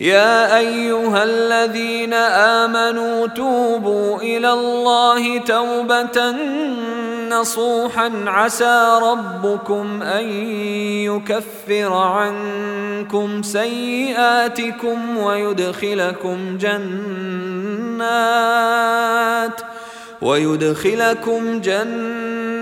يا ايها الذين امنوا توبوا الى الله توبه نصوحا عسى ربكم ان يكفر عنكم سيئاتكم ويدخلكم جنات ويدخلكم جنات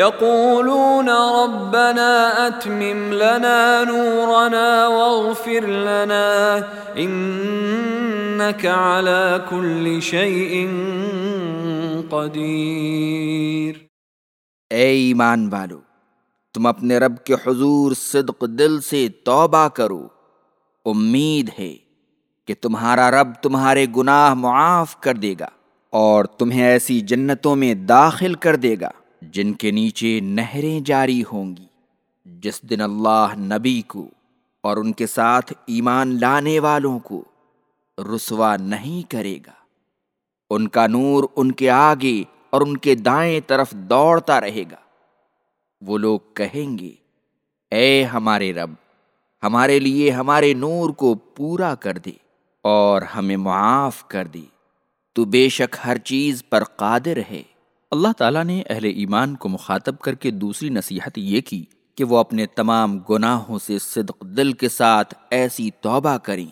يقولون ربنا اتمم لنا نورنا واغفر لنا انك على كل شيء قدیر اے ایمان والو، تم اپنے رب کے حضور صدق دل سے توبہ کرو۔ امید ہے کہ تمہارا رب تمہارے گناہ معاف کر دے گا اور تمہیں ایسی جنتوں میں داخل کر دے گا۔ جن کے نیچے نہریں جاری ہوں گی، جس دن اللہ نبی کو اور ان کے ساتھ ایمان لانے والوں کو رسوا نہیں کرے گا۔ ان کا نور ان کے آگے اور ان کے دائیں طرف دوڑتا رہے گا۔ وہ لوگ کہیں گے، اے ہمارے رب، ہمارے لیے ہمارے نور کو پورا کر دے اور ہمیں معاف کر دے۔ تو بے شک ہر چیز پر قادر ہے۔ اللہ تعالیٰ نے اہل ایمان کو مخاطب کر کے دوسری نصیحت یہ کی کہ وہ اپنے تمام گناہوں سے صدق دل کے ساتھ ایسی توبہ کریں،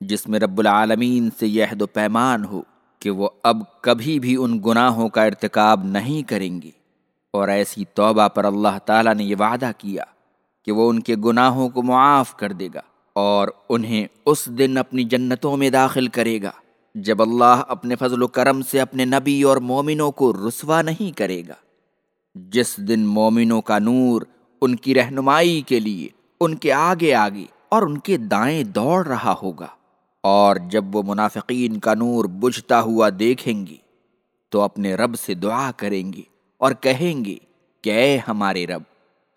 جس میں رب العالمین سے یہ عہد و پیمان ہو کہ وہ اب کبھی بھی ان گناہوں کا ارتکاب نہیں کریں گے۔ اور ایسی توبہ پر اللہ تعالیٰ نے یہ وعدہ کیا کہ وہ ان کے گناہوں کو معاف کر دے گا اور انہیں اس دن اپنی جنتوں میں داخل کرے گا۔ جب اللہ اپنے فضل و کرم سے اپنے نبی اور مومنوں کو رسوا نہیں کرے گا، جس دن مومنوں کا نور ان کی رہنمائی کے لیے ان کے آگے آگے اور ان کے دائیں دوڑ رہا ہوگا، اور جب وہ منافقین کا نور بجھتا ہوا دیکھیں گے تو اپنے رب سے دعا کریں گے اور کہیں گے، کہ اے ہمارے رب،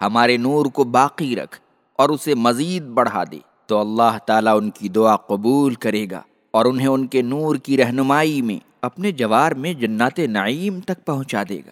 ہمارے نور کو باقی رکھ اور اسے مزید بڑھا دے، تو اللہ تعالیٰ ان کی دعا قبول کرے گا۔ اور انہیں ان کے نور کی رہنمائی میں اپنے جوار میں جنات نعیم تک پہنچا دے گا۔